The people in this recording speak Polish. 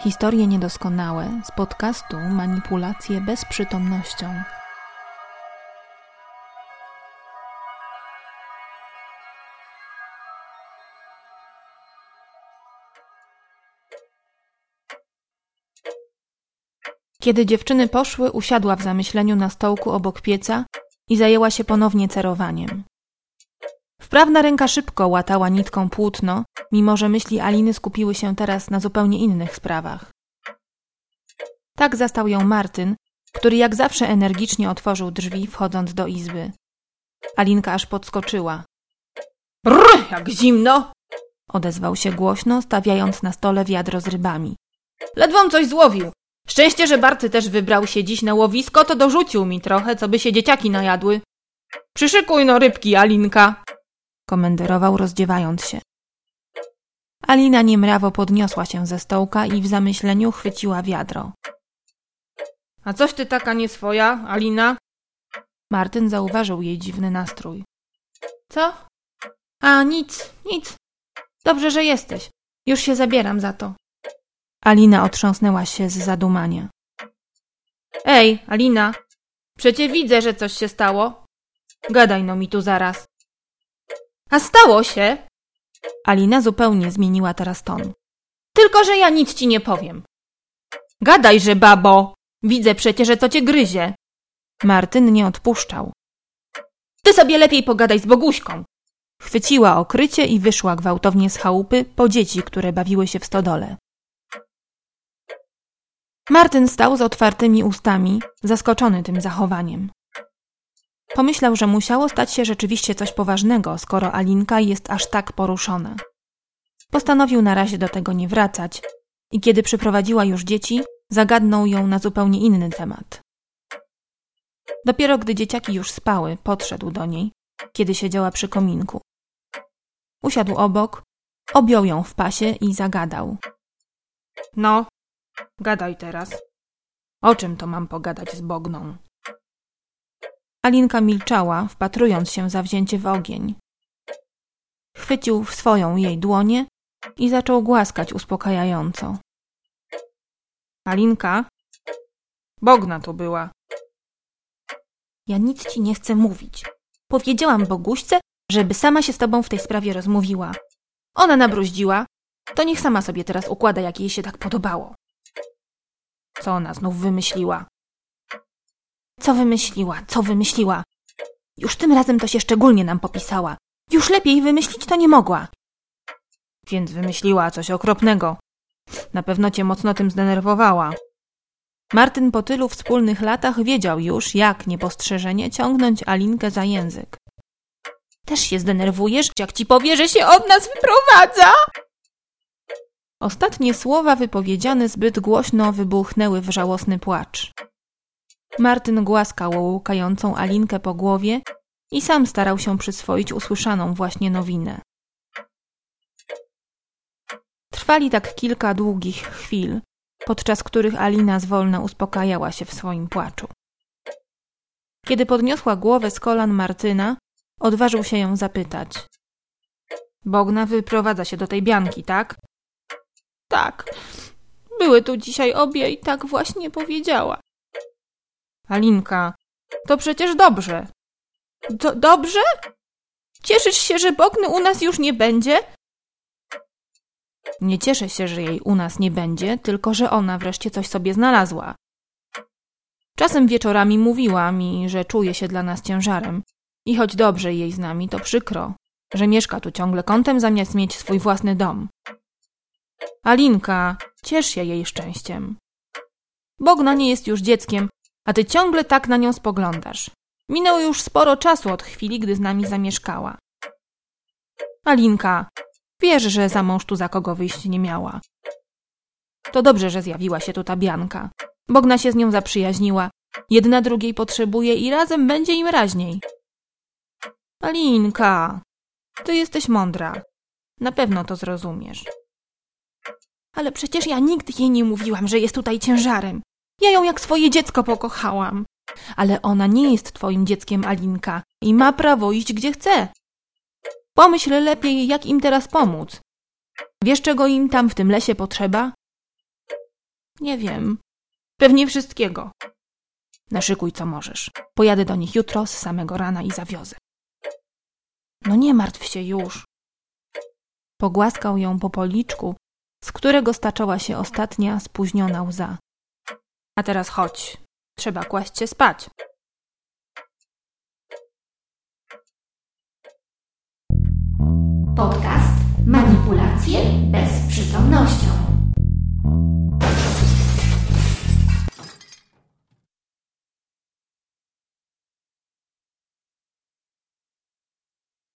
Historie niedoskonałe z podcastu Manipulacje bezprzytomnością. Kiedy dziewczyny poszły, usiadła w zamyśleniu na stołku obok pieca i zajęła się ponownie cerowaniem. Wprawna ręka szybko łatała nitką płótno, mimo że myśli Aliny skupiły się teraz na zupełnie innych sprawach. Tak zastał ją Martyn, który jak zawsze energicznie otworzył drzwi, wchodząc do izby. Alinka aż podskoczyła. Brr, jak zimno! Odezwał się głośno, stawiając na stole wiadro z rybami. Ledwom coś złowił. Szczęście, że Barty też wybrał się dziś na łowisko, to dorzucił mi trochę, co by się dzieciaki najadły. Przyszykuj no rybki, Alinka! Komenderował rozdziewając się. Alina niemrawo podniosła się ze stołka i w zamyśleniu chwyciła wiadro. A coś ty taka nieswoja, Alina? Martyn zauważył jej dziwny nastrój. Co? A, nic, nic. Dobrze, że jesteś. Już się zabieram za to. Alina otrząsnęła się z zadumania. Ej, Alina, przecie widzę, że coś się stało. Gadaj no mi tu zaraz. A stało się, Alina zupełnie zmieniła teraz ton. tylko że ja nic ci nie powiem. Gadajże, babo. Widzę przecie, że co cię gryzie. Martyn nie odpuszczał. Ty sobie lepiej pogadaj z Boguśką. Chwyciła okrycie i wyszła gwałtownie z chałupy po dzieci, które bawiły się w stodole. Martyn stał z otwartymi ustami, zaskoczony tym zachowaniem. Pomyślał, że musiało stać się rzeczywiście coś poważnego, skoro Alinka jest aż tak poruszona. Postanowił na razie do tego nie wracać i kiedy przyprowadziła już dzieci, zagadnął ją na zupełnie inny temat. Dopiero gdy dzieciaki już spały, podszedł do niej, kiedy siedziała przy kominku. Usiadł obok, objął ją w pasie i zagadał. No, gadaj teraz. O czym to mam pogadać z Bogną? Alinka milczała, wpatrując się zawzięcie w ogień. Chwycił w swoją jej dłonie i zaczął głaskać uspokajająco. Alinka? Bogna to była. Ja nic ci nie chcę mówić. Powiedziałam Boguśce, żeby sama się z tobą w tej sprawie rozmówiła. Ona nabruździła, to niech sama sobie teraz układa, jak jej się tak podobało. Co ona znów wymyśliła? Co wymyśliła, co wymyśliła? Już tym razem to się szczególnie nam popisała. Już lepiej wymyślić to nie mogła. Więc wymyśliła coś okropnego. Na pewno cię mocno tym zdenerwowała. Martyn po tylu wspólnych latach wiedział już, jak niepostrzeżenie ciągnąć Alinkę za język. Też się zdenerwujesz, jak ci powie, że się od nas wyprowadza? Ostatnie słowa wypowiedziane zbyt głośno wybuchnęły w żałosny płacz. Martyn głaskał łukającą Alinkę po głowie i sam starał się przyswoić usłyszaną właśnie nowinę. Trwali tak kilka długich chwil, podczas których Alina zwolna uspokajała się w swoim płaczu. Kiedy podniosła głowę z kolan Martyna, odważył się ją zapytać. Bogna wyprowadza się do tej Bianki, tak? Tak, były tu dzisiaj obie i tak właśnie powiedziała. Alinka, to przecież dobrze. Do, dobrze? Cieszysz się, że Bogny u nas już nie będzie? Nie cieszę się, że jej u nas nie będzie, tylko że ona wreszcie coś sobie znalazła. Czasem wieczorami mówiła mi, że czuje się dla nas ciężarem. I choć dobrze jej z nami, to przykro, że mieszka tu ciągle kątem zamiast mieć swój własny dom. Alinka, ciesz się jej szczęściem. Bogna nie jest już dzieckiem, a ty ciągle tak na nią spoglądasz. Minęło już sporo czasu od chwili, gdy z nami zamieszkała. Alinka, wiesz, że za mąż tu za kogo wyjść nie miała. To dobrze, że zjawiła się tu ta Bianka. Bogna się z nią zaprzyjaźniła. Jedna drugiej potrzebuje i razem będzie im raźniej. Alinka, ty jesteś mądra. Na pewno to zrozumiesz. Ale przecież ja nigdy jej nie mówiłam, że jest tutaj ciężarem. Ja ją jak swoje dziecko pokochałam. Ale ona nie jest twoim dzieckiem, Alinka, i ma prawo iść gdzie chce. Pomyśl lepiej, jak im teraz pomóc. Wiesz, czego im tam w tym lesie potrzeba? Nie wiem. Pewnie wszystkiego. Naszykuj co możesz. Pojadę do nich jutro z samego rana i zawiozę. No nie martw się już. Pogłaskał ją po policzku, z którego staczała się ostatnia spóźniona łza. A teraz chodź. Trzeba kłaść się spać. Podcast Manipulacje bez przytomności.